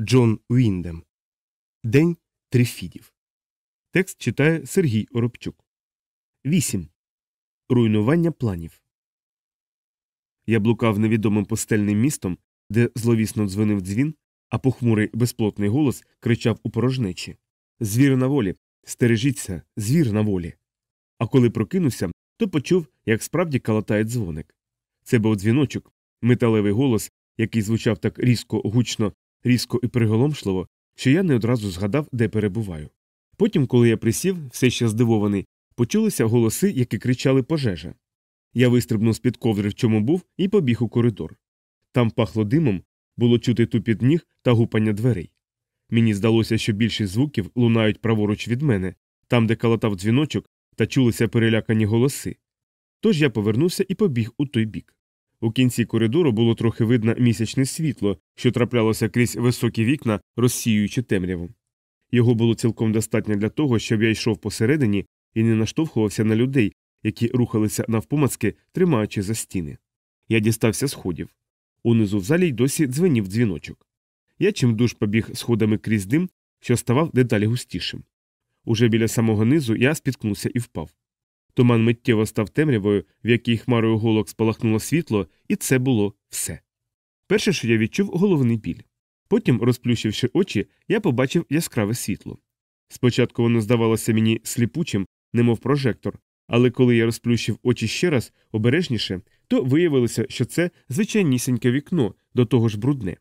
Джон Уіндем. День Трифідів. Текст читає Сергій Оробчук. 8. Руйнування планів. Я блукав невідомим пустельним містом, де зловісно дзвонив дзвін, а похмурий безплотний голос кричав у порожнечі Звір на волі. Стережіться, звір на волі. А коли прокинувся, то почув, як справді калатає дзвоник. Це був дзвіночок, металевий голос, який звучав так різко, гучно, різко і приголомшливо, що я не одразу згадав, де перебуваю. Потім, коли я присів, все ще здивований, почулися голоси, які кричали пожежа. Я вистрибнув з під ковдри, в чому був, і побіг у коридор. Там пахло димом, було чути тупіт ніг та гупання дверей. Мені здалося, що більшість звуків лунають праворуч від мене, там, де калатав дзвіночок, та чулися перелякані голоси. Тож я повернувся і побіг у той бік. У кінці коридору було трохи видно місячне світло, що траплялося крізь високі вікна, розсіюючи темряву. Його було цілком достатньо для того, щоб я йшов посередині і не наштовхувався на людей, які рухалися навпомацки, тримаючи за стіни. Я дістався сходів. Унизу в залі й досі дзвенів дзвіночок. Я чимдуж побіг сходами крізь дим, що ставав дедалі густішим. Уже біля самого низу я спіткнувся і впав. Туман миттєво став темрявою, в якій хмарою голок спалахнуло світло, і це було все. Перше, що я відчув головний біль. Потім, розплющивши очі, я побачив яскраве світло. Спочатку воно здавалося мені сліпучим, немов прожектор, але коли я розплющив очі ще раз обережніше, то виявилося, що це звичайнісіньке вікно, до того ж брудне.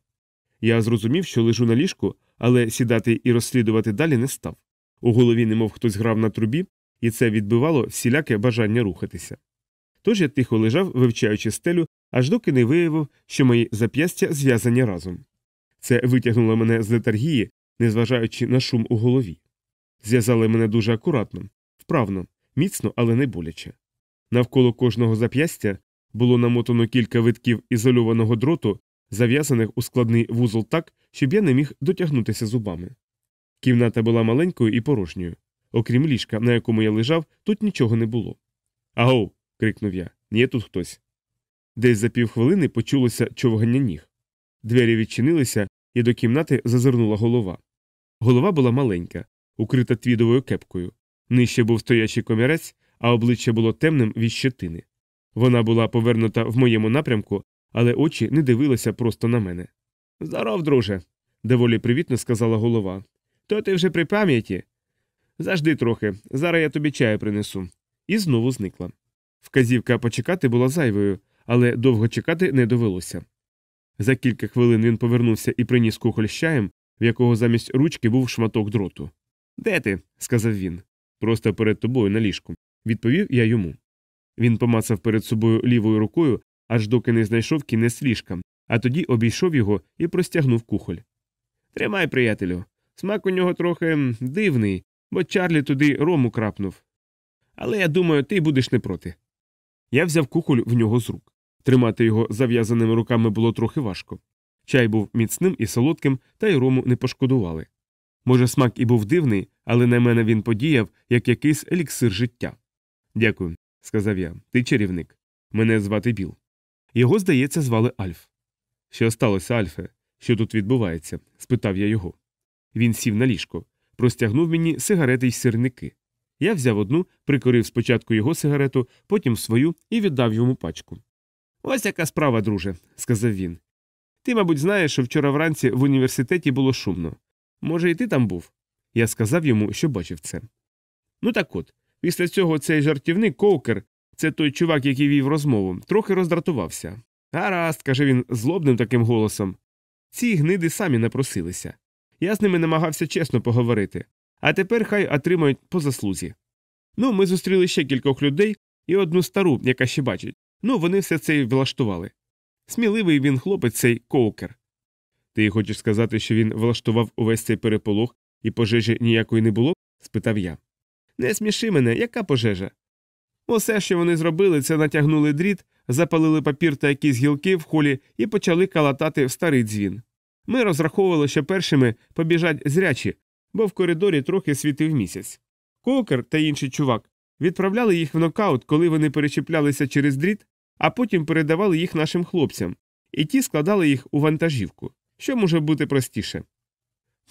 Я зрозумів, що лежу на ліжку, але сідати і розслідувати далі не став. У голові, немов хтось грав на трубі, і це відбивало всіляке бажання рухатися. Тож я тихо лежав, вивчаючи стелю, аж доки не виявив, що мої зап'ястя зв'язані разом. Це витягнуло мене з летаргії, незважаючи на шум у голові. Зв'язали мене дуже акуратно, вправно, міцно, але не боляче. Навколо кожного зап'ястя було намотано кілька витків ізольованого дроту, зав'язаних у складний вузол так, щоб я не міг дотягнутися зубами. Кімната була маленькою і порожньою. Окрім ліжка, на якому я лежав, тут нічого не було. Агов. крикнув я. Є тут хтось. Десь за півхвилини почулося човгання ніг. Двері відчинилися, і до кімнати зазирнула голова. Голова була маленька, укрита твідовою кепкою. Нижче був стоячий комірець, а обличчя було темним від щетини. Вона була повернута в моєму напрямку, але очі не дивилися просто на мене. Здоров, друже, доволі привітно сказала голова. То ти вже при пам'яті? Зажди трохи, зараз я тобі чаю принесу. І знову зникла. Вказівка почекати була зайвою, але довго чекати не довелося. За кілька хвилин він повернувся і приніс кухоль з чаєм, в якого замість ручки був шматок дроту. Де ти? сказав він. Просто перед тобою на ліжку, відповів я йому. Він помацав перед собою лівою рукою, аж доки не знайшов кінець ліжка, а тоді обійшов його і простягнув кухоль. Тримай, приятелю. Смак у нього трохи дивний, бо Чарлі туди рому крапнув. Але я думаю, ти будеш не проти. Я взяв кухоль в нього з рук. Тримати його зав'язаними руками було трохи важко. Чай був міцним і солодким, та й рому не пошкодували. Може, смак і був дивний, але на мене він подіяв, як якийсь еліксир життя. Дякую, сказав я. Ти чарівник. Мене звати Біл. Його, здається, звали Альф. Що сталося, Альфе? Що тут відбувається? спитав я його. Він сів на ліжко, простягнув мені сигарети й сирники. Я взяв одну, прикорив спочатку його сигарету, потім свою і віддав йому пачку. Ось яка справа, друже, сказав він. Ти, мабуть, знаєш, що вчора вранці в університеті було шумно. Може, і ти там був? Я сказав йому, що бачив це. Ну так от, після цього цей жартівник Коукер, це той чувак, який вів розмову, трохи роздратувався. Гаразд, каже він злобним таким голосом. Ці гниди самі напросилися. Я з ними намагався чесно поговорити, а тепер хай отримають по заслузі. Ну, ми зустріли ще кількох людей і одну стару, яка ще бачить. Ну, вони все це й влаштували. Сміливий він хлопець цей коукер. Ти хочеш сказати, що він влаштував увесь цей переполох і пожежі ніякої не було? спитав я. Не сміши мене, яка пожежа? Усе, що вони зробили, це натягнули дріт, запалили папір та якісь гілки в холі і почали калатати в старий дзвін. Ми розраховували, що першими побіжать зрячі, бо в коридорі трохи світив місяць. Кокер та інший чувак відправляли їх в нокаут, коли вони перечіплялися через дріт, а потім передавали їх нашим хлопцям, і ті складали їх у вантажівку. Що може бути простіше?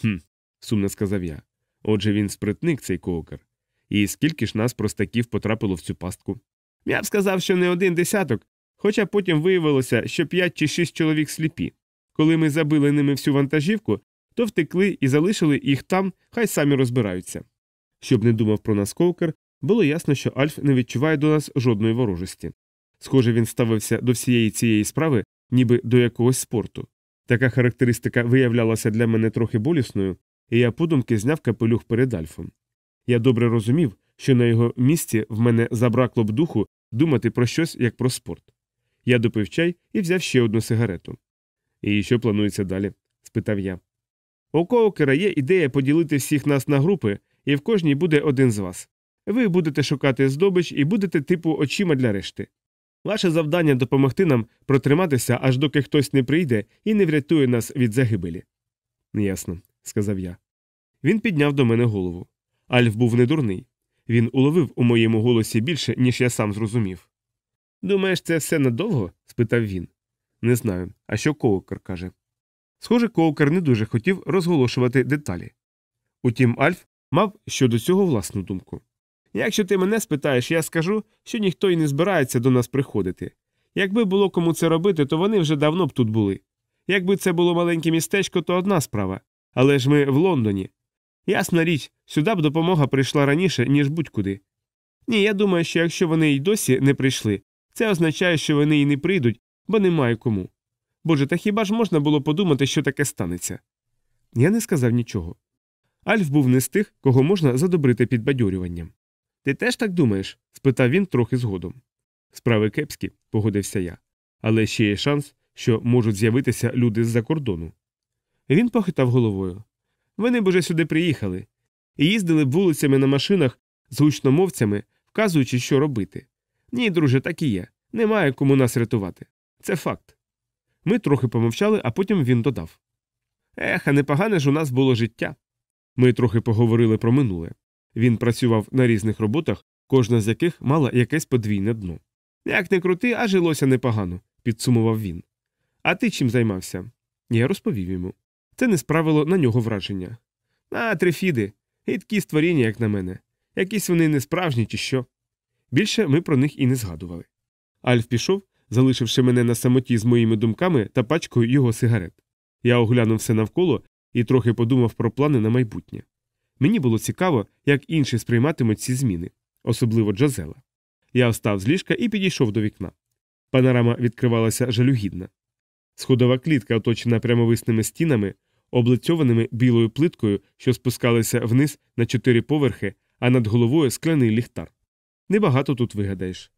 Хм, сумно сказав я. Отже, він спритник, цей коокер. І скільки ж нас простаків потрапило в цю пастку? Я б сказав, що не один десяток, хоча потім виявилося, що п'ять чи шість чоловік сліпі. Коли ми забили ними всю вантажівку, то втекли і залишили їх там, хай самі розбираються. Щоб не думав про нас коукер, було ясно, що Альф не відчуває до нас жодної ворожості. Схоже, він ставився до всієї цієї справи, ніби до якогось спорту. Така характеристика виявлялася для мене трохи болісною, і я подумки зняв капелюх перед Альфом. Я добре розумів, що на його місці в мене забракло б духу думати про щось як про спорт. Я допив чай і взяв ще одну сигарету. І що планується далі? спитав я. У Коукера є ідея поділити всіх нас на групи, і в кожній буде один з вас. Ви будете шукати здобич і будете типу очима для решти. Ваше завдання допомогти нам протриматися, аж доки хтось не прийде і не врятує нас від загибелі. Ясно, сказав я. Він підняв до мене голову. Альф був недурний. Він уловив у моєму голосі більше, ніж я сам зрозумів. Думаєш, це все надовго? спитав він. Не знаю. А що Коукер каже? Схоже, Коукер не дуже хотів розголошувати деталі. Утім, Альф мав щодо цього власну думку. Якщо ти мене спитаєш, я скажу, що ніхто й не збирається до нас приходити. Якби було кому це робити, то вони вже давно б тут були. Якби це було маленьке містечко, то одна справа. Але ж ми в Лондоні. Ясна річ, сюди б допомога прийшла раніше, ніж будь-куди. Ні, я думаю, що якщо вони й досі не прийшли, це означає, що вони й не прийдуть, бо немає кому. Боже, та хіба ж можна було подумати, що таке станеться? Я не сказав нічого. Альф був не з тих, кого можна задобрити підбадьорюванням. Ти теж так думаєш? спитав він трохи згодом. Справи кепські, погодився я, але ще є шанс, що можуть з'явитися люди з-за кордону. Він похитав головою. Вони б уже сюди приїхали і їздили б вулицями на машинах з гучномовцями, вказуючи, що робити. Ні, друже, так і є. Немає кому нас рятувати. Це факт. Ми трохи помовчали, а потім він додав Ех, а непогане ж у нас було життя. Ми трохи поговорили про минуле. Він працював на різних роботах, кожна з яких мала якесь подвійне дно. Як не крути, а жилося непогано, підсумував він. А ти чим займався? Я розповів йому. Це не справило на нього враження. А, трифіди, гидкі створіння, як на мене. Якісь вони несправжні, чи що. Більше ми про них і не згадували. Альф пішов, залишивши мене на самоті з моїми думками та пачкою його сигарет. Я оглянув все навколо і трохи подумав про плани на майбутнє. Мені було цікаво, як інші сприйматимуть ці зміни, особливо Джозела. Я встав з ліжка і підійшов до вікна. Панорама відкривалася жалюгідна. Сходова клітка, оточена прямовисними стінами, облицьованими білою плиткою, що спускалися вниз на чотири поверхи, а над головою скляний ліхтар. Небагато тут вигадаєш.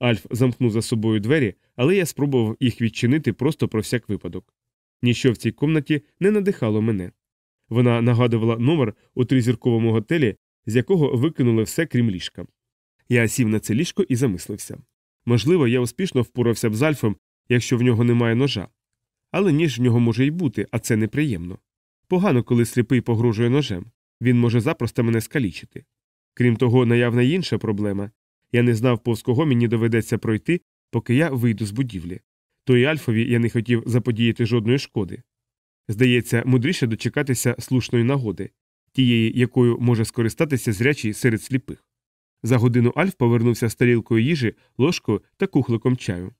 Альф замкнув за собою двері, але я спробував їх відчинити просто про всяк випадок. Ніщо в цій комнаті не надихало мене. Вона нагадувала номер у тризірковому готелі, з якого викинули все крім ліжка. Я сів на це ліжко і замислився. Можливо, я успішно впорався б з Альфом, якщо в нього немає ножа. Але ніж в нього може й бути, а це неприємно. Погано, коли сліпий погрожує ножем. Він може запросто мене скалічити. Крім того, наявна інша проблема я не знав, повз кого мені доведеться пройти, поки я вийду з будівлі. Тої Альфові я не хотів заподіяти жодної шкоди. Здається, мудріше дочекатися слушної нагоди, тієї, якою може скористатися зрячий серед сліпих. За годину Альф повернувся з тарілкою їжі, ложкою та кухликом чаю.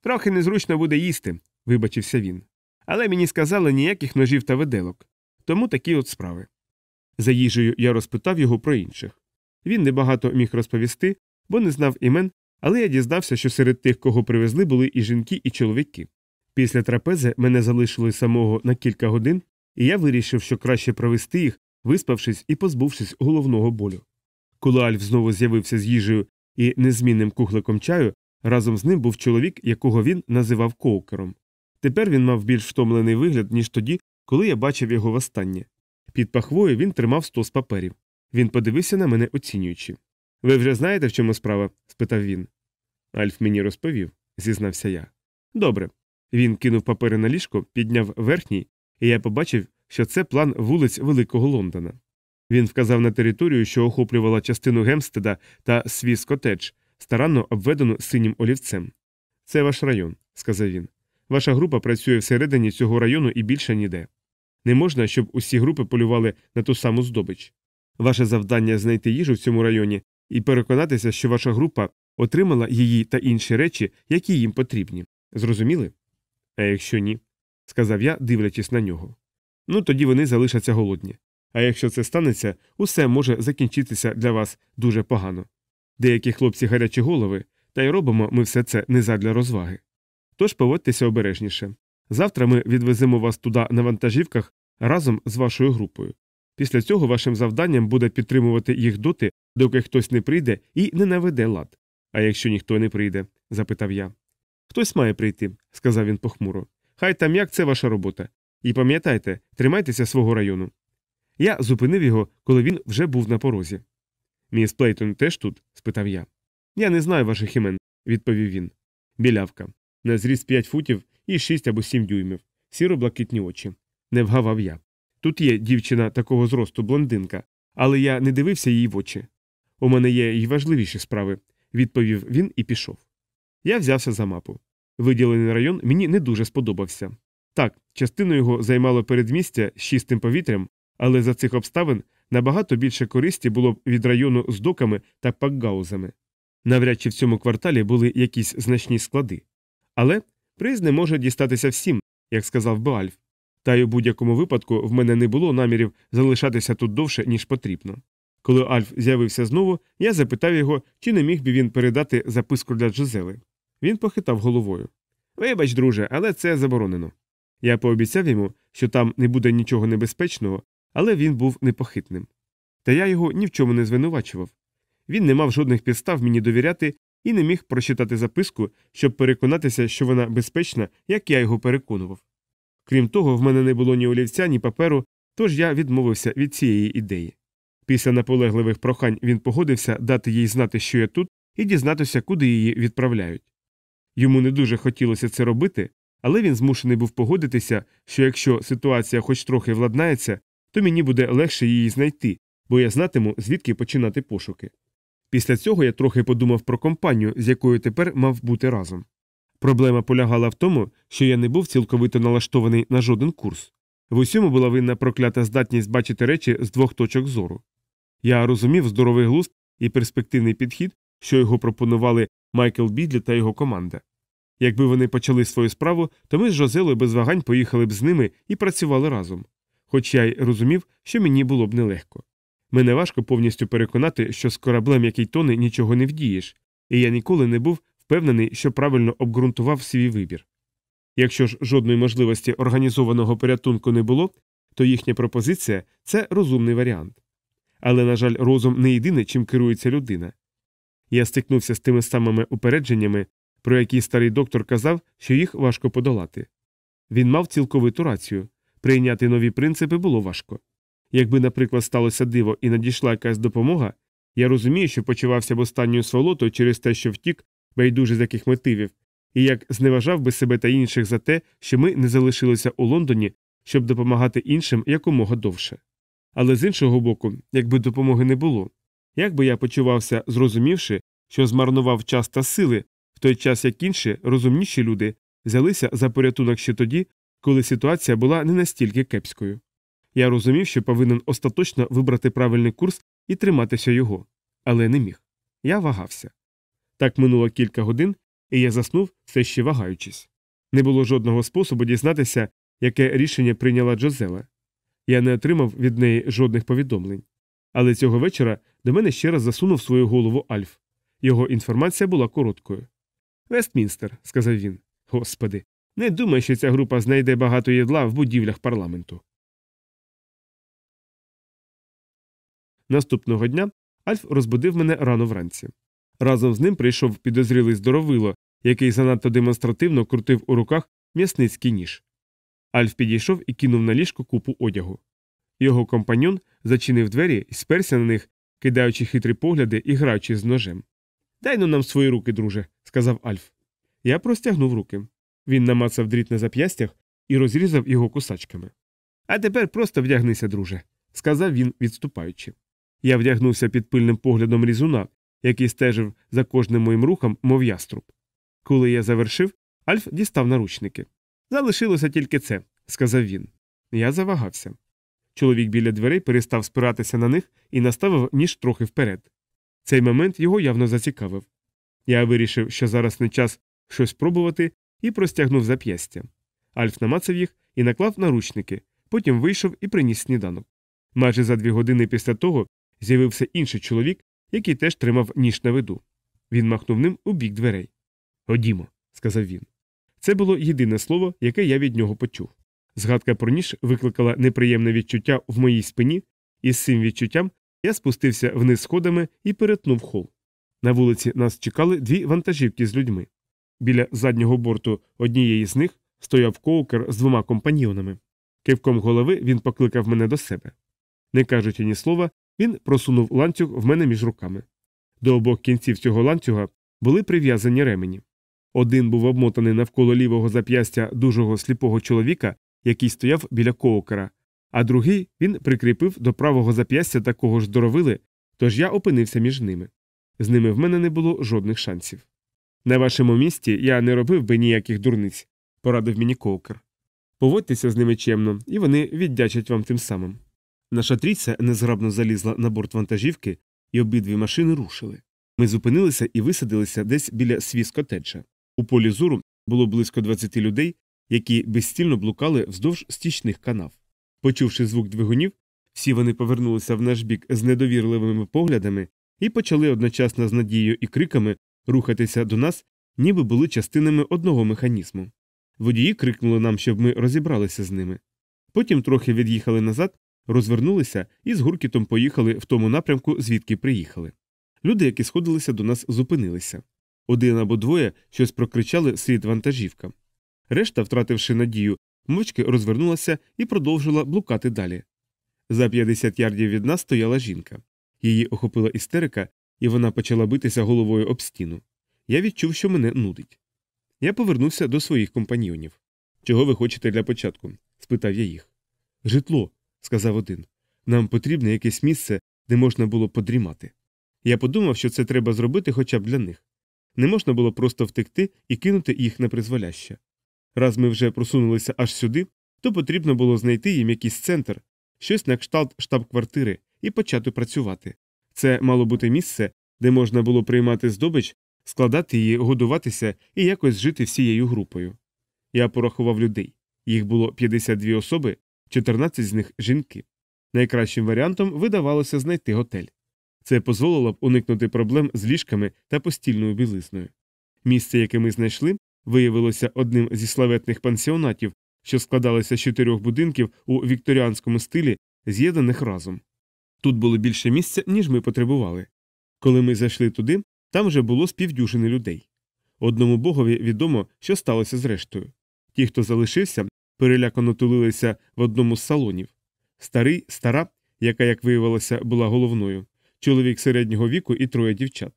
Трохи незручно буде їсти, вибачився він. Але мені сказали ніяких ножів та виделок. Тому такі от справи. За їжею я розпитав його про інших. Він небагато міг розповісти, бо не знав імен, але я дізнався, що серед тих, кого привезли, були і жінки, і чоловіки. Після трапези мене залишили самого на кілька годин, і я вирішив, що краще провести їх, виспавшись і позбувшись головного болю. Коли Альф знову з'явився з їжею і незмінним кухликом чаю, разом з ним був чоловік, якого він називав коукером. Тепер він мав більш втомлений вигляд, ніж тоді, коли я бачив його востаннє. Під пахвою він тримав стос паперів. Він подивився на мене, оцінюючи. Ви вже знаєте, в чому справа? спитав він. Альф мені розповів, зізнався я. Добре. Він кинув папери на ліжко, підняв верхній, і я побачив, що це план вулиць Великого Лондона. Він вказав на територію, що охоплювала частину Гемстеда та свій скотедж, старанно обведену синім олівцем. Це ваш район, сказав він. Ваша група працює всередині цього району і більше ніде. Не можна, щоб усі групи полювали на ту саму здобич. Ваше завдання знайти їжу в цьому районі і переконатися, що ваша група отримала її та інші речі, які їм потрібні. Зрозуміли? А якщо ні, сказав я, дивлячись на нього. Ну тоді вони залишаться голодні. А якщо це станеться, усе може закінчитися для вас дуже погано. Деякі хлопці гарячі голови, та й робимо ми все це не задля розваги. Тож поводьтеся обережніше. Завтра ми відвеземо вас туди на вантажівках разом з вашою групою. Після цього вашим завданням буде підтримувати їх доти, доки хтось не прийде і не наведе лад. А якщо ніхто не прийде? запитав я. Хтось має прийти, сказав він похмуро. Хай там як це ваша робота. І пам'ятайте, тримайтеся свого району. Я зупинив його, коли він вже був на порозі. Міс Плейтон теж тут? спитав я. Я не знаю ваших імен, відповів він. Білявка. На зріст 5 футів і 6 або 7 дюймів, сіро блакитні очі. Не вгавав я. Тут є дівчина такого зросту, блондинка, але я не дивився їй в очі. У мене є й важливіші справи, відповів він і пішов. Я взявся за мапу. Виділений район мені не дуже сподобався. Так, частину його займало передмістя з чистим повітрям, але за цих обставин набагато більше користі було б від району з доками та пакгаузами. Навряд чи в цьому кварталі були якісь значні склади. Але приз не може дістатися всім, як сказав Баальф. Та й у будь-якому випадку в мене не було намірів залишатися тут довше, ніж потрібно. Коли Альф з'явився знову, я запитав його, чи не міг би він передати записку для Джозели. Він похитав головою. Вибач, друже, але це заборонено. Я пообіцяв йому, що там не буде нічого небезпечного, але він був непохитним. Та я його ні в чому не звинувачував. Він не мав жодних підстав мені довіряти і не міг прочитати записку, щоб переконатися, що вона безпечна, як я його переконував. Крім того, в мене не було ні олівця, ні паперу, тож я відмовився від цієї ідеї. Після наполегливих прохань він погодився дати їй знати, що я тут, і дізнатися, куди її відправляють. Йому не дуже хотілося це робити, але він змушений був погодитися, що якщо ситуація хоч трохи владнається, то мені буде легше її знайти, бо я знатиму, звідки починати пошуки. Після цього я трохи подумав про компанію, з якою тепер мав бути разом. Проблема полягала в тому, що я не був цілковито налаштований на жоден курс. В усьому була винна проклята здатність бачити речі з двох точок зору. Я розумів здоровий глузд і перспективний підхід, що його пропонували Майкл Бідлі та його команда. Якби вони почали свою справу, то ми з Жозелою без вагань поїхали б з ними і працювали разом. Хоч я й розумів, що мені було б нелегко. Мене важко повністю переконати, що з кораблем, який тоне, нічого не вдієш, і я ніколи не був впевнений, що правильно обґрунтував свій вибір. Якщо ж жодної можливості організованого порятунку не було, то їхня пропозиція це розумний варіант. Але, на жаль, розум не єдине, чим керується людина. Я стикнувся з тими самими упередженнями, про які старий доктор казав, що їх важко подолати. Він мав цілковиту рацію прийняти нові принципи було важко. Якби, наприклад, сталося диво і надійшла якась допомога, я розумію, що почувався б останньою сволотою через те, що втік, байдуже з яких мотивів, і як зневажав би себе та інших за те, що ми не залишилися у Лондоні, щоб допомагати іншим якомога довше. Але з іншого боку, якби допомоги не було, як би я почувався, зрозумівши, що змарнував час та сили, в той час як інші, розумніші люди, взялися за порятунок ще тоді, коли ситуація була не настільки кепською. Я розумів, що повинен остаточно вибрати правильний курс і триматися його, але не міг. Я вагався. Так минуло кілька годин, і я заснув, все ще вагаючись. Не було жодного способу дізнатися, яке рішення прийняла Джозела. Я не отримав від неї жодних повідомлень. Але цього вечора до мене ще раз засунув свою голову Альф. Його інформація була короткою. Вестмінстер, сказав він. Господи, не думай, що ця група знайде багато їдла в будівлях парламенту. Наступного дня Альф розбудив мене рано вранці. Разом з ним прийшов підозрілий здоровило, який занадто демонстративно крутив у руках м'ясницький ніж. Альф підійшов і кинув на ліжко купу одягу. Його компаньон зачинив двері і сперся на них, кидаючи хитрі погляди і граючи з ножем. Дай ну нам свої руки, друже, сказав Альф. Я простягнув руки. Він намацав дріт на зап'ястях і розрізав його кусачками. А тепер просто вдягнися, друже, сказав він, відступаючи. Я вдягнувся під пильним поглядом різуна, який стежив за кожним моїм рухом, мов яструб. Коли я завершив, Альф дістав наручники. Залишилося тільки це, сказав він. Я завагався. Чоловік біля дверей перестав спиратися на них і наставив ніж трохи вперед. Цей момент його явно зацікавив. Я вирішив, що зараз не час щось пробувати, і простягнув зап'ястя. Альф намацав їх і наклав наручники, потім вийшов і приніс сніданок. Майже за дві години після того з'явився інший чоловік, який теж тримав ніж на виду. Він махнув ним у бік дверей. Ходімо, сказав він. Це було єдине слово, яке я від нього почув. Згадка про ніж викликала неприємне відчуття в моїй спині, і з цим відчуттям я спустився вниз сходами і перетнув хол. На вулиці нас чекали дві вантажівки з людьми. Біля заднього борту однієї з них стояв коукер з двома компаньйонами. Кивком голови він покликав мене до себе. Не кажучи ні слова, він просунув ланцюг в мене між руками. До обох кінців цього ланцюга були прив'язані ремені. Один був обмотаний навколо лівого зап'ястя дужого сліпого чоловіка, який стояв біля коукера, а другий він прикріпив до правого зап'ястя такого ж здоровили, тож я опинився між ними. З ними в мене не було жодних шансів. На вашому місці я не робив би ніяких дурниць, порадив мені коукер. Поводьтеся з ними чемно, і вони віддячать вам тим самим. Наша трійця незграбно залізла на борт вантажівки, і обидві машини рушили. Ми зупинилися і висадилися десь біля котеджа. У полі зору було близько 20 людей, які безстільно блукали вздовж стічних канав. Почувши звук двигунів, всі вони повернулися в наш бік з недовірливими поглядами і почали одночасно з надією і криками рухатися до нас, ніби були частинами одного механізму. Водії крикнули нам, щоб ми розібралися з ними. Потім трохи від'їхали назад, розвернулися і з гуркітом поїхали в тому напрямку, звідки приїхали. Люди, які сходилися до нас, зупинилися. Один або двоє щось прокричали слід вантажівка. Решта, втративши надію, мовчки розвернулася і продовжила блукати далі. За 50 ярдів від нас стояла жінка. Її охопила істерика, і вона почала битися головою об стіну. Я відчув, що мене нудить. Я повернувся до своїх компаньйонів. Чого ви хочете для початку? спитав я їх. Житло, сказав один. Нам потрібне якесь місце, де можна було подрімати. Я подумав, що це треба зробити хоча б для них. Не можна було просто втекти і кинути їх на призволяще. Раз ми вже просунулися аж сюди, то потрібно було знайти їм якийсь центр, щось на кшталт штаб-квартири і почати працювати. Це мало бути місце, де можна було приймати здобич, складати її, годуватися і якось жити всією групою. Я порахував людей. Їх було 52 особи, 14 з них жінки. Найкращим варіантом видавалося знайти готель. Це дозволило б уникнути проблем з ліжками та постільною білизною. Місце, яке ми знайшли, виявилося одним зі славетних пансіонатів, що складалися з чотирьох будинків у вікторіанському стилі, з'єднаних разом. Тут було більше місця, ніж ми потребували. Коли ми зайшли туди, там вже було співдюжини людей. Одному богові відомо, що сталося з рештою. Ті, хто залишився, перелякано тулилися в одному з салонів. Старий, стара, яка, як виявилося, була головною, чоловік середнього віку і троє дівчат.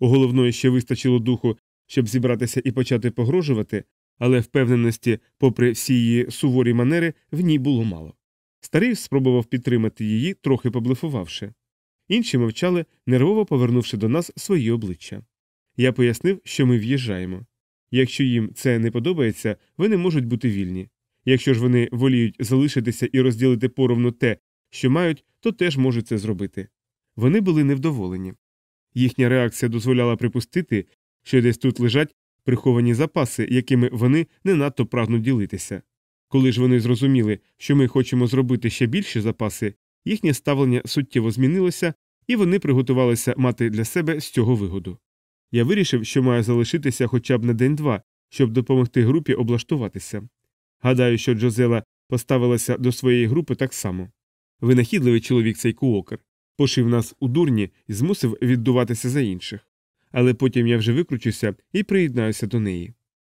У головної ще вистачило духу, щоб зібратися і почати погрожувати, але впевненості, попри всі її суворі манери, в ній було мало. Старий спробував підтримати її, трохи поблефувавши. Інші мовчали, нервово повернувши до нас свої обличчя. Я пояснив, що ми в'їжджаємо. Якщо їм це не подобається, вони можуть бути вільні. Якщо ж вони воліють залишитися і розділити поровну те, що мають, то теж можуть це зробити. Вони були невдоволені. Їхня реакція дозволяла припустити, що десь тут лежать приховані запаси, якими вони не надто прагнуть ділитися. Коли ж вони зрозуміли, що ми хочемо зробити ще більші запаси, їхнє ставлення суттєво змінилося, і вони приготувалися мати для себе з цього вигоду. Я вирішив, що маю залишитися хоча б на день-два, щоб допомогти групі облаштуватися. Гадаю, що Джозела поставилася до своєї групи так само. Винахідливий чоловік цей куокер пошив нас у дурні і змусив віддуватися за інших. Але потім я вже викручуся і приєднаюся до неї.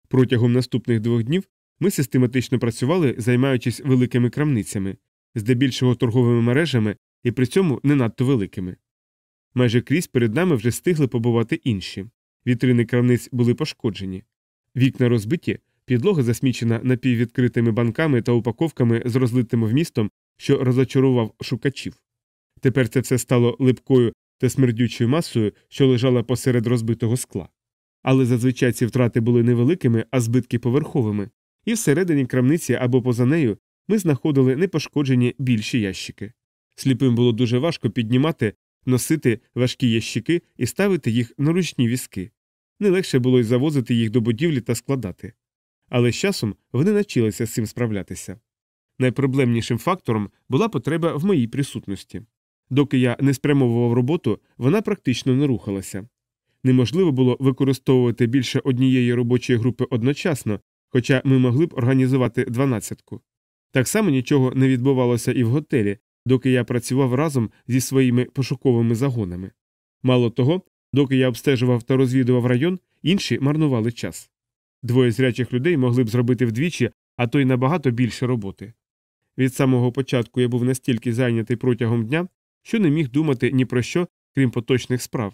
Протягом наступних двох днів ми систематично працювали, займаючись великими крамницями, здебільшого торговими мережами і при цьому не надто великими. Майже крізь перед нами вже встигли побувати інші. Вітрини крамниць були пошкоджені. Вікна розбиті, підлога засмічена напіввідкритими банками та упаковками з розлитим вмістом, що розочарував шукачів. Тепер це все стало липкою та смердючою масою, що лежала посеред розбитого скла. Але зазвичай ці втрати були невеликими, а збитки поверховими, і всередині крамниці або поза нею ми знаходили непошкоджені більші ящики. Сліпим було дуже важко піднімати, носити важкі ящики і ставити їх на ручні візки. Не легше було й завозити їх до будівлі та складати. Але з часом вони навчилися з цим справлятися. Найпроблемнішим фактором була потреба в моїй присутності. Доки я не спрямовував роботу, вона практично не рухалася. Неможливо було використовувати більше однієї робочої групи одночасно, хоча ми могли б організувати дванадцятку. Так само нічого не відбувалося і в готелі, доки я працював разом зі своїми пошуковими загонами. Мало того, доки я обстежував та розвідував район, інші марнували час. Двоє зрячих людей могли б зробити вдвічі, а то й набагато більше роботи. Від самого початку я був настільки зайнятий протягом дня, що не міг думати ні про що, крім поточних справ,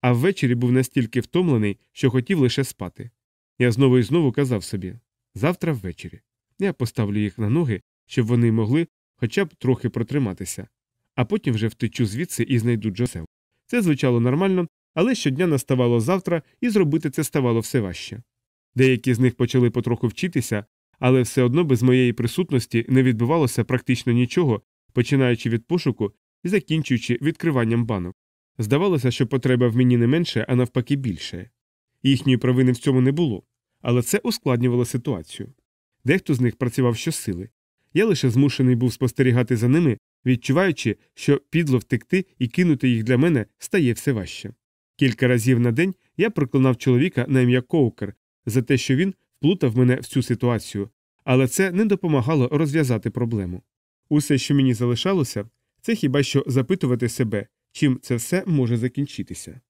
а ввечері був настільки втомлений, що хотів лише спати. Я знову і знову казав собі завтра ввечері. Я поставлю їх на ноги, щоб вони могли хоча б трохи протриматися, а потім вже втечу звідси і знайду Джосел. Це звучало нормально, але щодня наставало завтра, і зробити це ставало все важче. Деякі з них почали потроху вчитися, але все одно без моєї присутності не відбувалося практично нічого, починаючи від пошуку і закінчуючи відкриванням банок. Здавалося, що потреба в мені не менше, а навпаки більше. Їхньої провини в цьому не було, але це ускладнювало ситуацію. Дехто з них працював щосили. Я лише змушений був спостерігати за ними, відчуваючи, що підло втекти і кинути їх для мене стає все важче. Кілька разів на день я проклинав чоловіка на ім'я Коукер за те, що він вплутав мене в цю ситуацію, але це не допомагало розв'язати проблему. Усе, що мені залишалося, це хіба що запитувати себе, чим це все може закінчитися.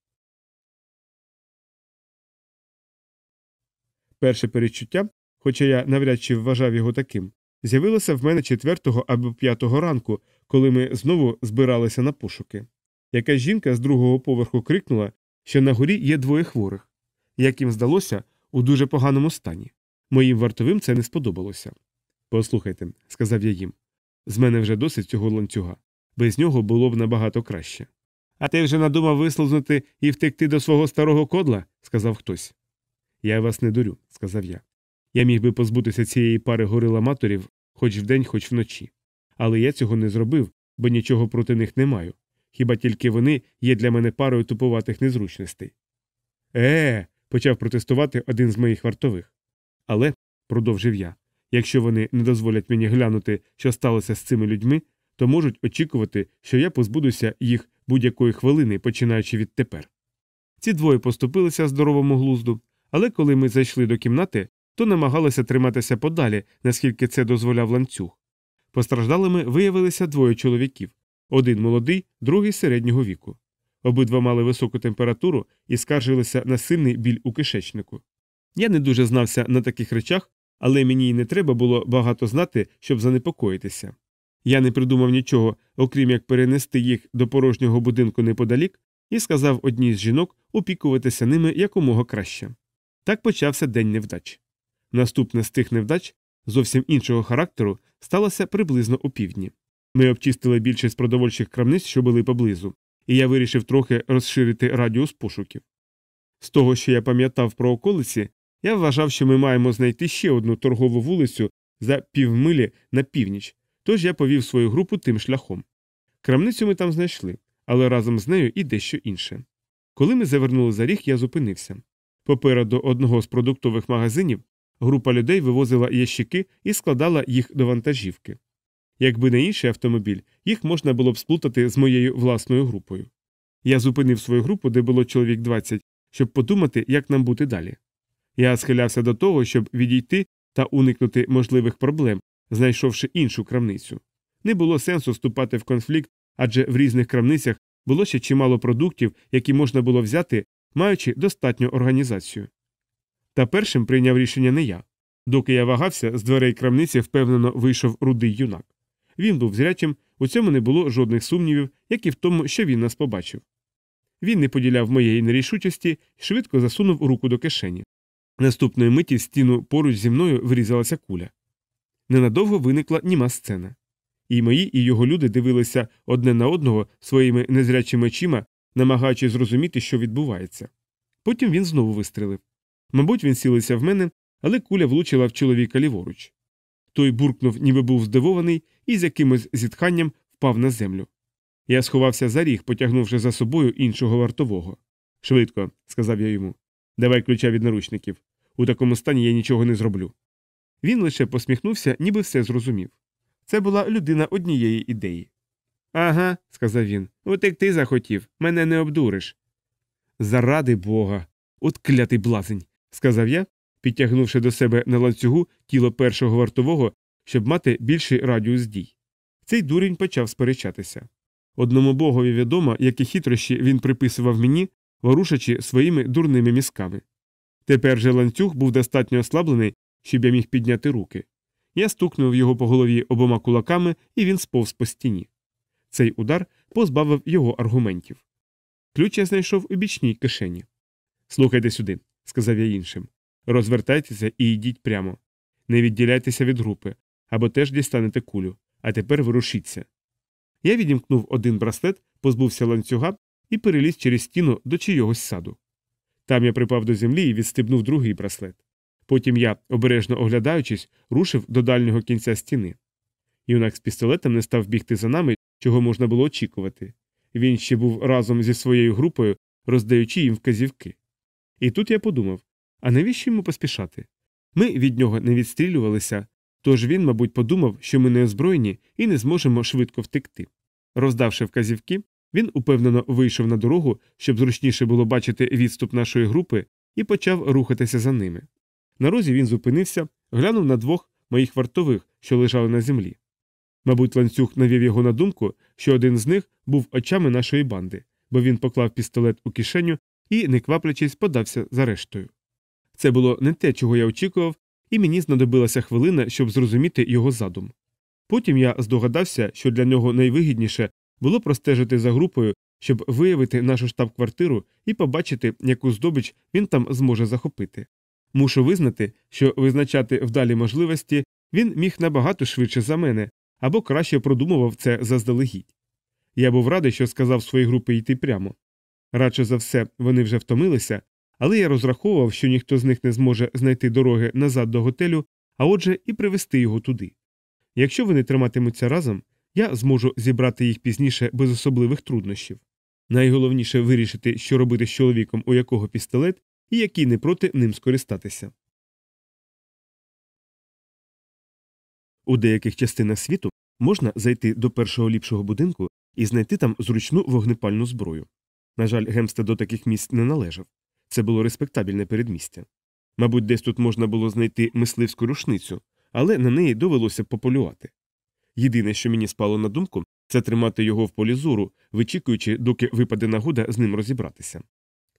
Перше перечуття, хоча я навряд чи вважав його таким, з'явилося в мене четвертого або п'ятого ранку, коли ми знову збиралися на пошуки. Якась жінка з другого поверху крикнула, що на горі є двоє хворих. Як їм здалося, у дуже поганому стані. Моїм вартовим це не сподобалося. Послухайте, сказав я їм, з мене вже досить цього ланцюга. Без нього було б набагато краще. А ти вже надумав вислузнути і втекти до свого старого кодла? сказав хтось. Я вас не дурю, сказав я. Я міг би позбутися цієї пари гориламаторів хоч вдень, хоч вночі. Але я цього не зробив, бо нічого проти них не маю. Хіба тільки вони є для мене парою тупуватих незручностей. Е, почав протестувати один з моїх вартових. Але, продовжив я, якщо вони не дозволять мені глянути, що сталося з цими людьми, то можуть очікувати, що я позбудуся їх будь-якої хвилини, починаючи відтепер. Ці двоє поступилися здоровому глузду, але коли ми зайшли до кімнати, то намагалися триматися подалі, наскільки це дозволяв ланцюг. Постраждалими виявилися двоє чоловіків один молодий, другий середнього віку. Обидва мали високу температуру і скаржилися на сильний біль у кишечнику. Я не дуже знався на таких речах, але мені й не треба було багато знати, щоб занепокоїтися. Я не придумав нічого, окрім як перенести їх до порожнього будинку неподалік, і сказав одній з жінок опікуватися ними якомога краще. Так почався день невдач. Наступне з тих невдач, зовсім іншого характеру, сталося приблизно у півдні. Ми обчистили більшість продовольчих крамниць, що були поблизу, і я вирішив трохи розширити радіус пошуків. З того, що я пам'ятав про околиці, я вважав, що ми маємо знайти ще одну торгову вулицю за півмилі на північ, тож я повів свою групу тим шляхом. Крамницю ми там знайшли, але разом з нею і дещо інше. Коли ми завернули за ріг, я зупинився. Попереду одного з продуктових магазинів група людей вивозила ящики і складала їх до вантажівки. Якби не інший автомобіль, їх можна було б сплутати з моєю власною групою. Я зупинив свою групу, де було чоловік 20, щоб подумати, як нам бути далі. Я схилявся до того, щоб відійти та уникнути можливих проблем, знайшовши іншу крамницю. Не було сенсу вступати в конфлікт, адже в різних крамницях було ще чимало продуктів, які можна було взяти, маючи достатню організацію. Та першим прийняв рішення не я. Доки я вагався, з дверей крамниці впевнено вийшов рудий юнак. Він був зрячим, у цьому не було жодних сумнівів, як і в тому, що він нас побачив. Він не поділяв моєї нерішучості швидко засунув руку до кишені. Наступної миті в стіну поруч зі мною врізалася куля. Ненадовго виникла німа сцена. І мої, і його люди дивилися одне на одного своїми незрячими очима, намагаючись зрозуміти, що відбувається. Потім він знову вистрелив. Мабуть, він сілився в мене, але куля влучила в чоловіка ліворуч. Той буркнув, ніби був здивований, і з якимось зітханням впав на землю. Я сховався за ріг, потягнувши за собою іншого вартового. Швидко, сказав я йому. Давай ключа від наручників. У такому стані я нічого не зроблю. Він лише посміхнувся, ніби все зрозумів. Це була людина однієї ідеї. Ага, сказав він, от як ти захотів, мене не обдуриш. Заради бога, от клятий блазень, сказав я, підтягнувши до себе на ланцюгу тіло першого вартового, щоб мати більший радіус дій. Цей дурень почав сперечатися. Одному богові відомо, які хитрощі він приписував мені, ворушачи своїми дурними мізками. Тепер же ланцюг був достатньо ослаблений, щоб я міг підняти руки. Я стукнув його по голові обома кулаками, і він сповз по стіні. Цей удар позбавив його аргументів. Ключ я знайшов у бічній кишені. Слухайте сюди, сказав я іншим. Розвертайтеся і йдіть прямо. Не відділяйтеся від групи, або теж дістанете кулю, а тепер вирушіться. Я відімкнув один браслет, позбувся ланцюга і переліз через стіну до чийогось саду. Там я припав до землі і відстебнув другий браслет. Потім я, обережно оглядаючись, рушив до дальнього кінця стіни. Юнак з пістолетом не став бігти за нами, чого можна було очікувати. Він ще був разом зі своєю групою, роздаючи їм вказівки. І тут я подумав а навіщо йому поспішати? Ми від нього не відстрілювалися, тож він, мабуть, подумав, що ми не озброєні і не зможемо швидко втекти. Роздавши вказівки, він упевнено вийшов на дорогу, щоб зручніше було бачити відступ нашої групи, і почав рухатися за ними. На розі він зупинився, глянув на двох моїх вартових, що лежали на землі. Мабуть, ланцюг навів його на думку, що один з них був очами нашої банди, бо він поклав пістолет у кишеню і, не кваплячись, подався за рештою. Це було не те, чого я очікував, і мені знадобилася хвилина, щоб зрозуміти його задум. Потім я здогадався, що для нього найвигідніше було простежити за групою, щоб виявити нашу штаб-квартиру і побачити, яку здобич він там зможе захопити. Мушу визнати, що визначати вдалі можливості він міг набагато швидше за мене або краще продумував це заздалегідь. Я був радий, що сказав своїй групі йти прямо. Радше за все, вони вже втомилися, але я розраховував, що ніхто з них не зможе знайти дороги назад до готелю, а отже, і привезти його туди. Якщо вони триматимуться разом, я зможу зібрати їх пізніше без особливих труднощів. Найголовніше вирішити, що робити з чоловіком, у якого пістолет, і який не проти ним скористатися. У деяких частинах світу можна зайти до першого ліпшого будинку і знайти там зручну вогнепальну зброю. На жаль, Гемстед до таких місць не належав. Це було респектабельне передмістя. Мабуть, десь тут можна було знайти мисливську рушницю, але на неї довелося пополювати. Єдине, що мені спало на думку, це тримати його в полі зору, вичікуючи, доки випаде нагода з ним розібратися.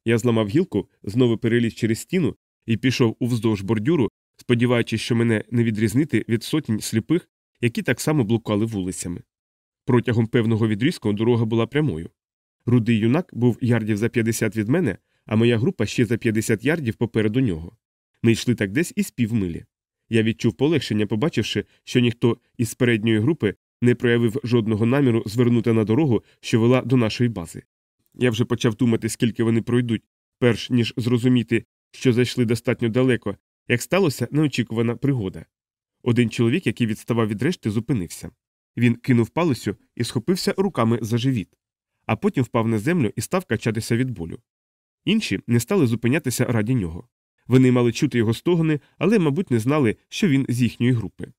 Я зламав гілку, знову переліз через стіну і пішов уздовж бордюру, сподіваючись, що мене не відрізнити від сотень сліпих, які так само блукали вулицями. Протягом певного відрізку дорога була прямою. Рудий юнак був ярдів за 50 від мене, а моя група ще за 50 ярдів попереду нього. Ми йшли так десь із півмилі. Я відчув полегшення, побачивши, що ніхто із передньої групи не проявив жодного наміру звернути на дорогу, що вела до нашої бази. Я вже почав думати, скільки вони пройдуть, перш ніж зрозуміти, що зайшли достатньо далеко, як сталося неочікувана пригода. Один чоловік, який відставав від решти, зупинився. Він кинув палицю і схопився руками за живіт, а потім впав на землю і став качатися від болю. Інші не стали зупинятися раді нього. Вони мали чути його стогони, але, мабуть, не знали, що він з їхньої групи.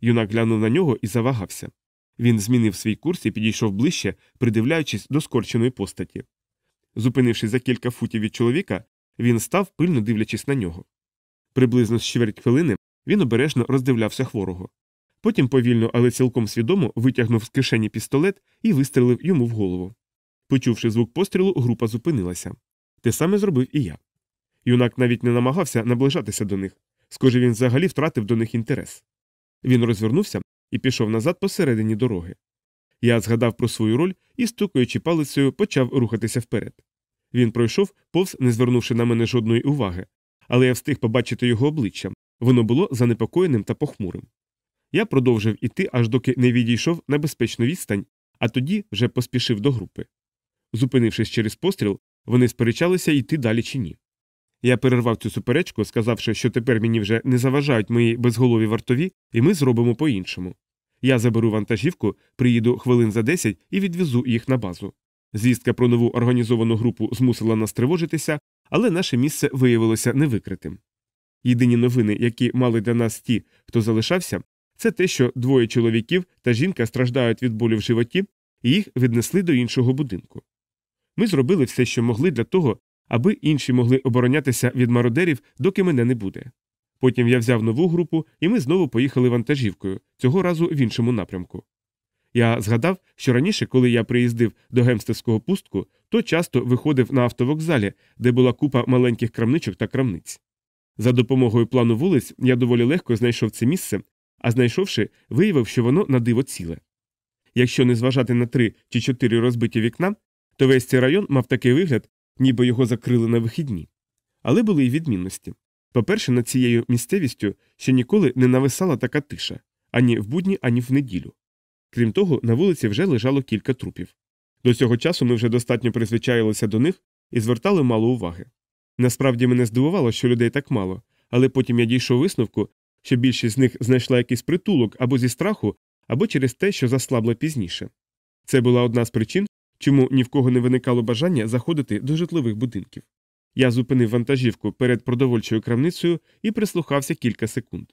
Юнак глянув на нього і завагався. Він змінив свій курс і підійшов ближче, придивляючись до скорченої постаті. Зупинившись за кілька футів від чоловіка, він став, пильно дивлячись на нього. Приблизно з чверть хвилини він обережно роздивлявся хворого. Потім повільно, але цілком свідомо витягнув з кишені пістолет і вистрелив йому в голову. Почувши звук пострілу, група зупинилася. Те саме зробив і я. Юнак навіть не намагався наближатися до них, схоже, він взагалі втратив до них інтерес. Він розвернувся і пішов назад посередині дороги. Я згадав про свою роль і, стукаючи палицею, почав рухатися вперед. Він пройшов, повз, не звернувши на мене жодної уваги, але я встиг побачити його обличчя воно було занепокоєним та похмурим. Я продовжив іти, аж доки не відійшов на безпечну відстань, а тоді вже поспішив до групи. Зупинившись через постріл, вони сперечалися йти далі чи ні. Я перервав цю суперечку, сказавши, що тепер мені вже не заважають мої безголові вартові, і ми зробимо по-іншому. Я заберу вантажівку, приїду хвилин за 10 і відвезу їх на базу. Звістка про нову організовану групу змусила нас тривожитися, але наше місце виявилося невикритим. Єдині новини, які мали для нас ті, хто залишався, це те, що двоє чоловіків та жінка страждають від болю в животі, і їх віднесли до іншого будинку. Ми зробили все, що могли для того, аби інші могли оборонятися від мародерів, доки мене не буде. Потім я взяв нову групу, і ми знову поїхали вантажівкою, цього разу в іншому напрямку. Я згадав, що раніше, коли я приїздив до гемстевського пустку, то часто виходив на автовокзалі, де була купа маленьких крамничок та крамниць. За допомогою плану вулиць я доволі легко знайшов це місце, а знайшовши, виявив, що воно на диво ціле. Якщо не зважати на три чи чотири розбиті вікна, то весь цей район мав такий вигляд, ніби його закрили на вихідні. Але були й відмінності. По-перше, над цією місцевістю ще ніколи не нависала така тиша ані в будні, ані в неділю. Крім того, на вулиці вже лежало кілька трупів. До цього часу ми вже достатньо призвичаїлися до них і звертали мало уваги. Насправді мене здивувало, що людей так мало, але потім я дійшов висновку, що більшість з них знайшла якийсь притулок або зі страху, або через те, що заслабла пізніше. Це була одна з причин, чому ні в кого не виникало бажання заходити до житлових будинків. Я зупинив вантажівку перед продовольчою крамницею і прислухався кілька секунд.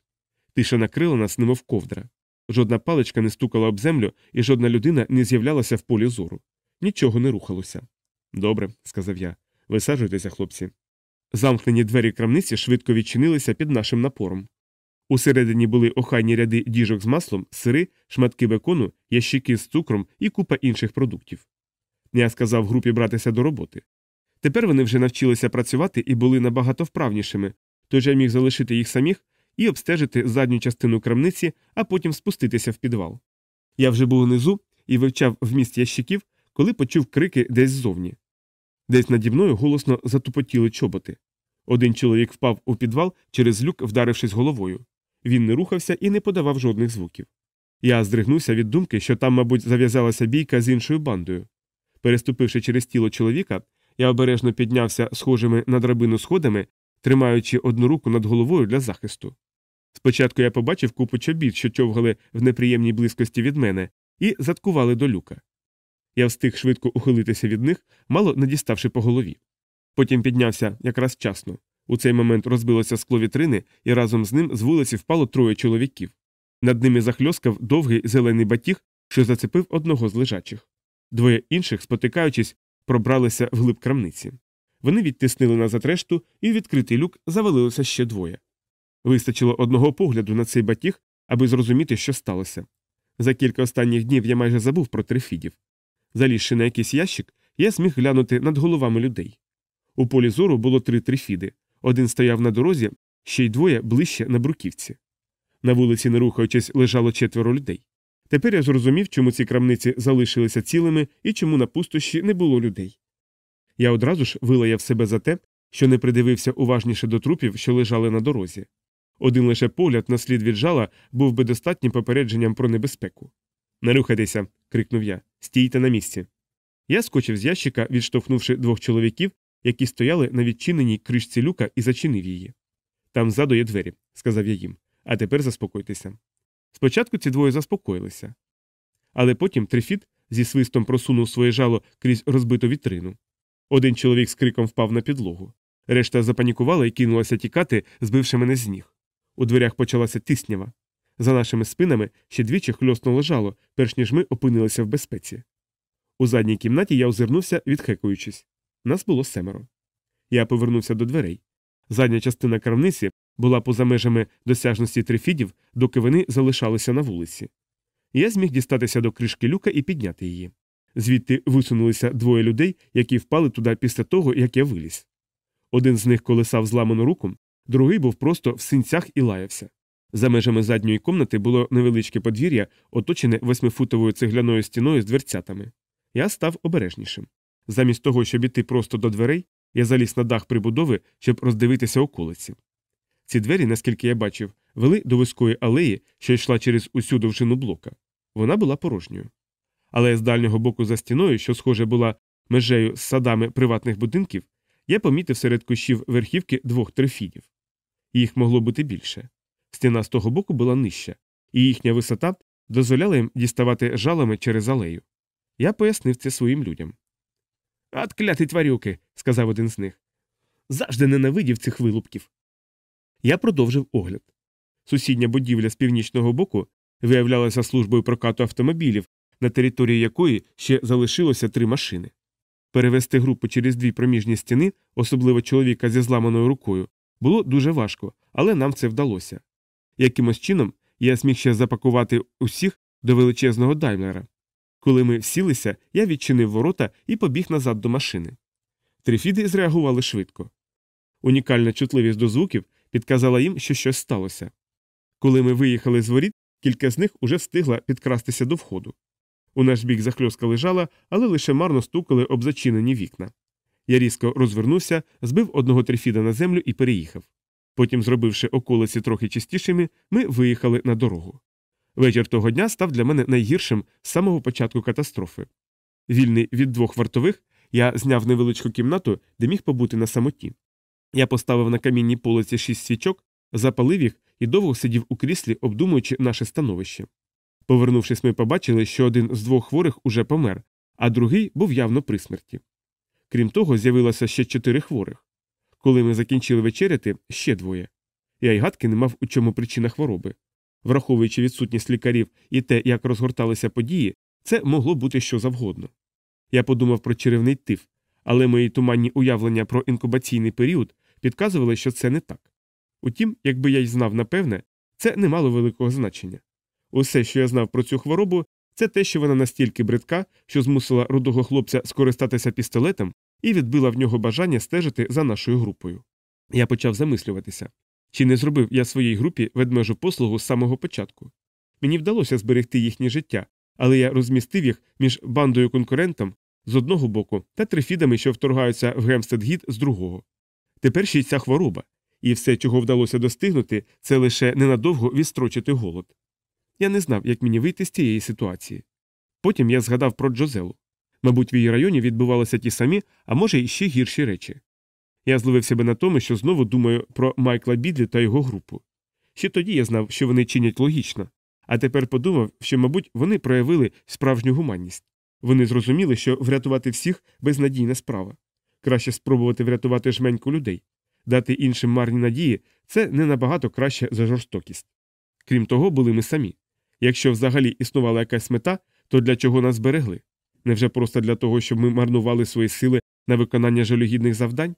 Тиша накрила нас, немов ковдра. Жодна паличка не стукала об землю, і жодна людина не з'являлася в полі зору. Нічого не рухалося. Добре, сказав я. Висаджуйтеся, хлопці. Замкнені двері крамниці швидко відчинилися під нашим напором. Усередині були охайні ряди діжок з маслом, сири, шматки бекону, ящики з цукром і купа інших продуктів. Я сказав групі братися до роботи. Тепер вони вже навчилися працювати і були набагато вправнішими, тож я міг залишити їх самих і обстежити задню частину крамниці, а потім спуститися в підвал. Я вже був унизу і вивчав вміст ящиків, коли почув крики десь ззовні. Десь наді мною голосно затупотіли чоботи. Один чоловік впав у підвал через люк, вдарившись головою. Він не рухався і не подавав жодних звуків. Я здригнувся від думки, що там, мабуть, зав'язалася бійка з іншою бандою. Переступивши через тіло чоловіка, я обережно піднявся схожими на драбину сходами, тримаючи одну руку над головою для захисту. Спочатку я побачив купу чобіт, що човгали в неприємній близькості від мене, і заткували до люка. Я встиг швидко ухилитися від них, мало не діставши по голові. Потім піднявся якраз вчасно. У цей момент розбилося скло вітрини, і разом з ним з вулиці впало троє чоловіків. Над ними захльоскав довгий зелений батіг, що зацепив одного з лежачих. Двоє інших, спотикаючись, пробралися вглиб крамниці. Вони відтиснили назад решту, і в відкритий люк завалилося ще двоє. Вистачило одного погляду на цей батіг, аби зрозуміти, що сталося. За кілька останніх днів я майже забув про трифідів. Залізши на якийсь ящик, я зміг глянути над головами людей. У полі зору було три трифіди. Один стояв на дорозі, ще й двоє ближче на бруківці. На вулиці, не рухаючись, лежало четверо людей. Тепер я зрозумів, чому ці крамниці залишилися цілими і чому на пустощі не було людей. Я одразу ж вилаяв себе за те, що не придивився уважніше до трупів, що лежали на дорозі. Один лише погляд на слід від жала був би достатнім попередженням про небезпеку. Не рухайтеся. крикнув я. Стійте на місці. Я скочив з ящика, відштовхнувши двох чоловіків, які стояли на відчиненій кришці люка і зачинив її. Там ззаду є двері, сказав я їм. А тепер заспокойтеся. Спочатку ці двоє заспокоїлися. Але потім трифіт зі свистом просунув своє жало крізь розбиту вітрину. Один чоловік з криком впав на підлогу. Решта запанікувала і кинулася тікати, збивши мене з ніг. У дверях почалася тиснява. За нашими спинами ще двічі хльосно лежало, перш ніж ми опинилися в безпеці. У задній кімнаті я озирнувся, відхекуючись. Нас було семеро. Я повернувся до дверей. Задня частина крамниці була поза межами досяжності трифідів, доки вони залишалися на вулиці. Я зміг дістатися до кришки люка і підняти її. Звідти висунулися двоє людей, які впали туди після того, як я виліз. Один з них колесав зламану руку, другий був просто в синцях і лаявся. За межами задньої комнати було невеличке подвір'я, оточене восьмифутовою цегляною стіною з дверцятами. Я став обережнішим. Замість того, щоб іти просто до дверей, я заліз на дах прибудови, щоб роздивитися околиці. Ці двері, наскільки я бачив, вели до вузької алеї, що йшла через усю довжину блока. Вона була порожньою. Але з дальнього боку за стіною, що, схоже, була межею з садами приватних будинків, я помітив серед кущів верхівки двох трифідів. Їх могло бути більше. Стіна з того боку була нижча, і їхня висота дозволяла їм діставати жалами через алею. Я пояснив це своїм людям. От тварюки, сказав один з них. Завжди ненавидів цих вилупків. Я продовжив огляд. Сусідня будівля з північного боку виявлялася службою прокату автомобілів, на території якої ще залишилося три машини. Перевести групу через дві проміжні стіни, особливо чоловіка зі зламаною рукою, було дуже важко, але нам це вдалося. Якимось чином я зміг ще запакувати усіх до величезного даймлера. Коли ми всілися, я відчинив ворота і побіг назад до машини. Трифіди зреагували швидко. Унікальна чутливість до звуків підказала їм, що щось сталося. Коли ми виїхали з воріт, кілька з них уже встигла підкрастися до входу. У наш бік захльоска лежала, але лише марно стукали об зачинені вікна. Я різко розвернувся, збив одного трифіда на землю і переїхав. Потім, зробивши околиці трохи чистішими, ми виїхали на дорогу. Вечір того дня став для мене найгіршим з самого початку катастрофи. Вільний від двох вартових, я зняв невеличку кімнату, де міг побути на самоті. Я поставив на камінній полиці шість свічок, запалив їх і довго сидів у кріслі, обдумуючи наше становище. Повернувшись, ми побачили, що один з двох хворих уже помер, а другий був явно при смерті. Крім того, з'явилося ще чотири хворих. Коли ми закінчили вечеряти, ще двоє. Я й гадки не мав у чому причина хвороби. Враховуючи відсутність лікарів і те, як розгорталися події, це могло бути що завгодно. Я подумав про черевний тиф, але мої туманні уявлення про інкубаційний період підказували, що це не так. Утім, якби я й знав напевне, це не мало великого значення. Усе, що я знав про цю хворобу, це те, що вона настільки бридка, що змусила рудого хлопця скористатися пістолетом і відбила в нього бажання стежити за нашою групою. Я почав замислюватися чи не зробив я своїй групі ведмежу послугу з самого початку. Мені вдалося зберегти їхнє життя, але я розмістив їх між бандою конкурентом з одного боку та трифідами, що вторгаються в Гемстедгід з другого. Тепер ще й ця хвороба, і все, чого вдалося достигнути, це лише ненадовго відстрочити голод. Я не знав, як мені вийти з цієї ситуації. Потім я згадав про Джозелу. Мабуть, в її районі відбувалися ті самі, а може, і ще гірші речі. Я зловив себе на тому, що знову думаю про Майкла Бідлі та його групу. Ще тоді я знав, що вони чинять логічно, а тепер подумав, що, мабуть, вони проявили справжню гуманність. Вони зрозуміли, що врятувати всіх безнадійна справа. Краще спробувати врятувати жменьку людей, дати іншим марні надії це не набагато краще за жорстокість. Крім того, були ми самі. Якщо взагалі існувала якась мета, то для чого нас зберегли? Невже просто для того, щоб ми марнували свої сили на виконання жалюгідних завдань?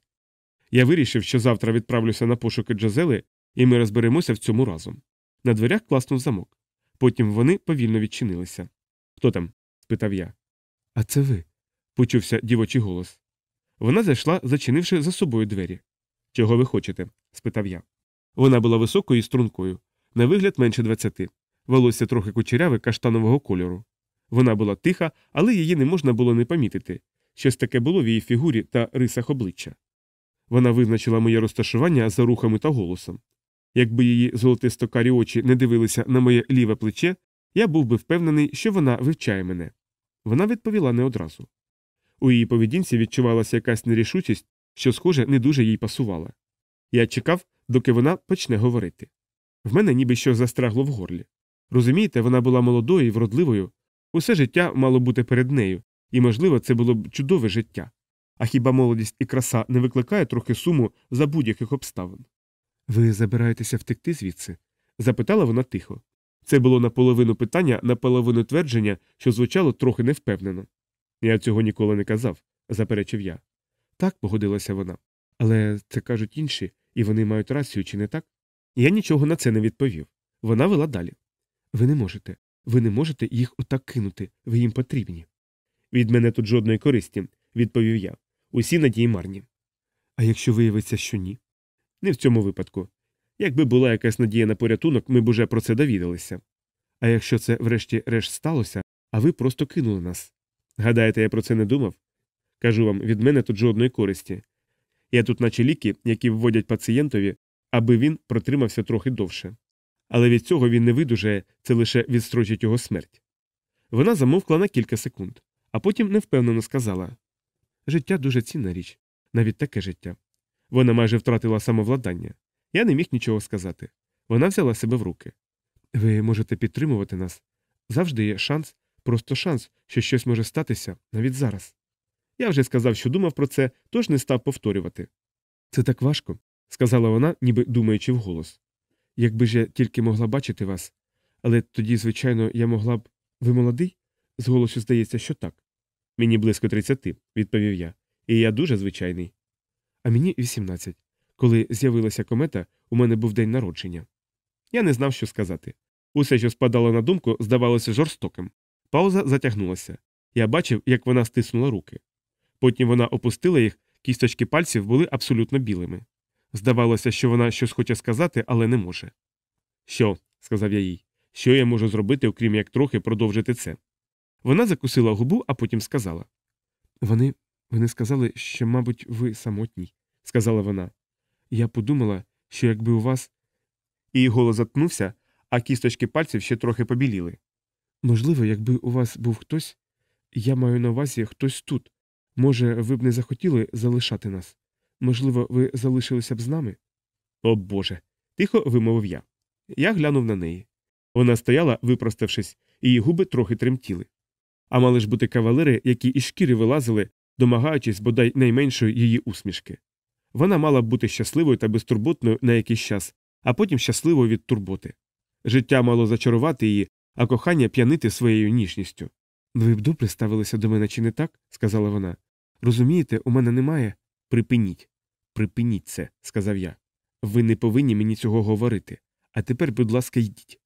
Я вирішив, що завтра відправлюся на пошуки Джозели, і ми розберемося в цьому разом. На дверях класнув замок. Потім вони повільно відчинилися. Хто там? спитав я. А це ви? почувся дівочий голос. Вона зайшла, зачинивши за собою двері. Чого ви хочете? спитав я. Вона була високою і стрункою, на вигляд менше двадцяти, волосся трохи кучеряве каштанового кольору. Вона була тиха, але її не можна було не помітити. Щось таке було в її фігурі та рисах обличчя. Вона визначила моє розташування за рухами та голосом. Якби її золотисто карі очі не дивилися на моє ліве плече, я був би впевнений, що вона вивчає мене. Вона відповіла не одразу. У її поведінці відчувалася якась нерішучість, що, схоже, не дуже їй пасувала. Я чекав, доки вона почне говорити. В мене ніби що застрагло в горлі. Розумієте, вона була молодою і вродливою, усе життя мало бути перед нею, і, можливо, це було б чудове життя. А хіба молодість і краса не викликає трохи суму за будь-яких обставин? Ви забираєтеся втекти звідси? запитала вона тихо. Це було наполовину питання, наполовину твердження, що звучало трохи невпевнено. Я цього ніколи не казав, заперечив я. Так, погодилася вона. Але це кажуть інші, і вони мають рацію, чи не так? Я нічого на це не відповів. Вона вела далі. Ви не можете. Ви не можете їх отак кинути, ви їм потрібні. Від мене тут жодної користі, відповів я. Усі надії марні. А якщо виявиться, що ні? Не в цьому випадку. Якби була якась надія на порятунок, ми б уже про це довідалися. А якщо це врешті-решт сталося, а ви просто кинули нас. Гадаєте, я про це не думав? Кажу вам, від мене тут жодної користі. Я тут, наче ліки, які вводять пацієнтові, аби він протримався трохи довше. Але від цього він не видужає, це лише відстрочить його смерть. Вона замовкла на кілька секунд, а потім невпевнено сказала Життя дуже цінна річ. навіть таке життя. Вона майже втратила самовладання. Я не міг нічого сказати. Вона взяла себе в руки. Ви можете підтримувати нас. Завжди є шанс, просто шанс, що щось може статися навіть зараз. Я вже сказав, що думав про це, тож не став повторювати. Це так важко, сказала вона, ніби думаючи вголос. Якби ж я тільки могла бачити вас. Але тоді, звичайно, я могла б. Ви молодий? З голосу здається, що так. Мені близько тридцяти, відповів я, і я дуже звичайний. А мені 18. Коли з'явилася комета, у мене був день народження. Я не знав, що сказати. Усе, що спадало на думку, здавалося жорстоким. Пауза затягнулася. Я бачив, як вона стиснула руки. Потім вона опустила їх, кісточки пальців були абсолютно білими. Здавалося, що вона щось хоче сказати, але не може. Що, сказав я їй, що я можу зробити, окрім як трохи продовжити це? Вона закусила губу, а потім сказала Вони вони сказали, що, мабуть, ви самотній, сказала вона. Я подумала, що якби у вас. Її голос заткнувся, а кісточки пальців ще трохи побіліли. Можливо, якби у вас був хтось, я маю на увазі хтось тут. Може, ви б не захотіли залишати нас? Можливо, ви залишилися б з нами? О Боже. тихо вимовив я. Я глянув на неї. Вона стояла, випроставшись, її губи трохи тремтіли. А мали ж бути кавалери, які із шкіри вилазили, домагаючись бодай найменшої її усмішки. Вона мала б бути щасливою та безтурботною на якийсь час, а потім щасливою від турботи. Життя мало зачарувати її, а кохання п'янити своєю ніжністю. Ви б добре ставилися до мене, чи не так? сказала вона. Розумієте, у мене немає. Припиніть. Припиніть це, сказав я. Ви не повинні мені цього говорити. А тепер, будь ласка, йдіть.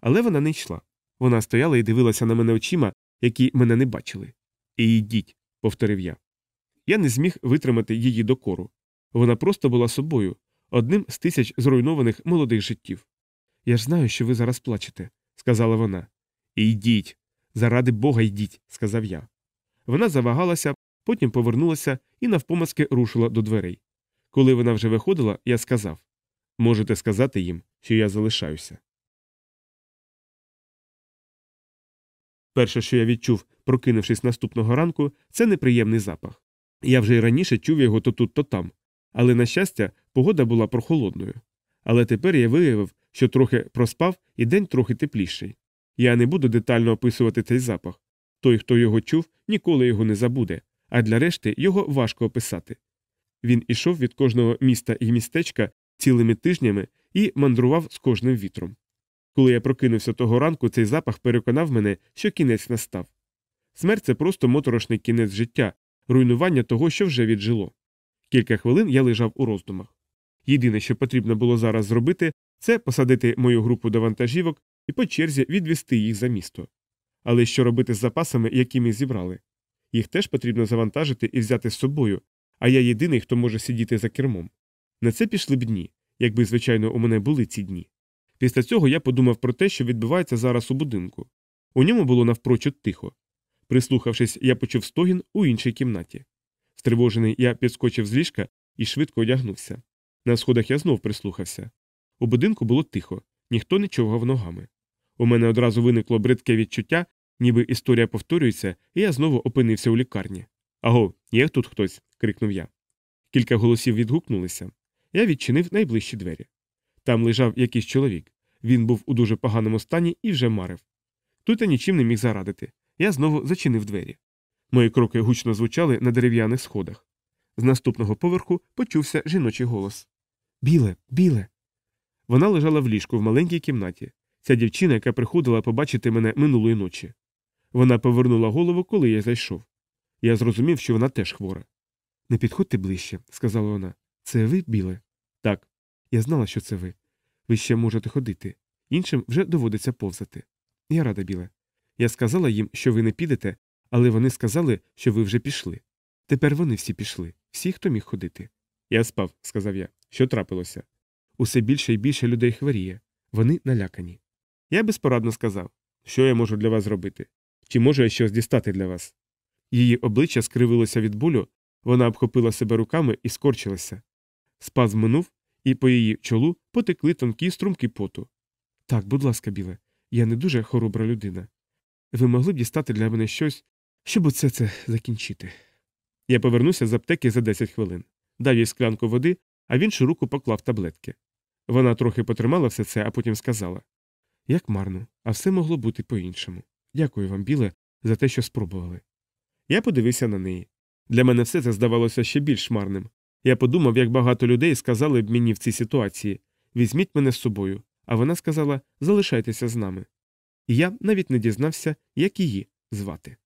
Але вона не йшла. Вона стояла і дивилася на мене очима, які мене не бачили. І йдіть, повторив я. Я не зміг витримати її докору. Вона просто була собою, одним з тисяч зруйнованих молодих життів. Я ж знаю, що ви зараз плачете, сказала вона. Йдіть. Заради бога йдіть, сказав я. Вона завагалася, потім повернулася і навпомацки рушила до дверей. Коли вона вже виходила, я сказав можете сказати їм, що я залишаюся. Перше, що я відчув, прокинувшись наступного ранку, це неприємний запах. Я вже й раніше чув його то тут, то там, але, на щастя, погода була прохолодною. Але тепер я виявив, що трохи проспав і день трохи тепліший. Я не буду детально описувати цей запах. Той, хто його чув, ніколи його не забуде, а для решти його важко описати. Він ішов від кожного міста і містечка цілими тижнями і мандрував з кожним вітром. Коли я прокинувся того ранку, цей запах переконав мене, що кінець настав. Смерть це просто моторошний кінець життя, руйнування того, що вже віджило. Кілька хвилин я лежав у роздумах. Єдине, що потрібно було зараз зробити, це посадити мою групу до вантажівок і по черзі відвести їх за місто. Але що робити з запасами, які ми зібрали? Їх теж потрібно завантажити і взяти з собою, а я єдиний, хто може сидіти за кермом. На це пішли б дні, якби, звичайно, у мене були ці дні. Після цього я подумав про те, що відбувається зараз у будинку. У ньому було навпрочуд тихо. Прислухавшись, я почув стогін у іншій кімнаті. Стривожений, я підскочив з ліжка і швидко одягнувся. На сходах я знов прислухався. У будинку було тихо, ніхто не човгав ногами. У мене одразу виникло бридке відчуття, ніби історія повторюється, і я знову опинився у лікарні. Аго, є тут хтось. крикнув я. Кілька голосів відгукнулися. Я відчинив найближчі двері. Там лежав якийсь чоловік. Він був у дуже поганому стані і вже марив. Тут я нічим не міг зарадити. Я знову зачинив двері. Мої кроки гучно звучали на дерев'яних сходах. З наступного поверху почувся жіночий голос Біле, біле. Вона лежала в ліжку в маленькій кімнаті. Ця дівчина, яка приходила побачити мене минулої ночі. Вона повернула голову, коли я зайшов. Я зрозумів, що вона теж хвора. Не підходьте ближче, сказала вона. Це ви, біле? Так. Я знала, що це ви. Ви ще можете ходити. Іншим вже доводиться повзати. Я рада, біле. Я сказала їм, що ви не підете, але вони сказали, що ви вже пішли. Тепер вони всі пішли, всі, хто міг ходити. Я спав, сказав я. Що трапилося? Усе більше і більше людей хворіє. Вони налякані. Я безпорадно сказав, що я можу для вас зробити? Чи можу я щось дістати для вас? Її обличчя скривилося від болю, вона обхопила себе руками і скорчилася. Спазм минув, і по її чолу потекли тонкі струмки поту. Так, будь ласка, біле, я не дуже хоробра людина. Ви могли б дістати для мене щось, щоб оце це закінчити. Я повернуся з аптеки за 10 хвилин. Дав їй склянку води, а в іншу руку поклав таблетки. Вона трохи потримала все це, а потім сказала Як марно, а все могло бути по-іншому. Дякую вам, біле, за те, що спробували. Я подивився на неї. Для мене все це здавалося ще більш марним. Я подумав, як багато людей сказали б мені в цій ситуації візьміть мене з собою, а вона сказала залишайтеся з нами. І я навіть не дізнався, як її звати.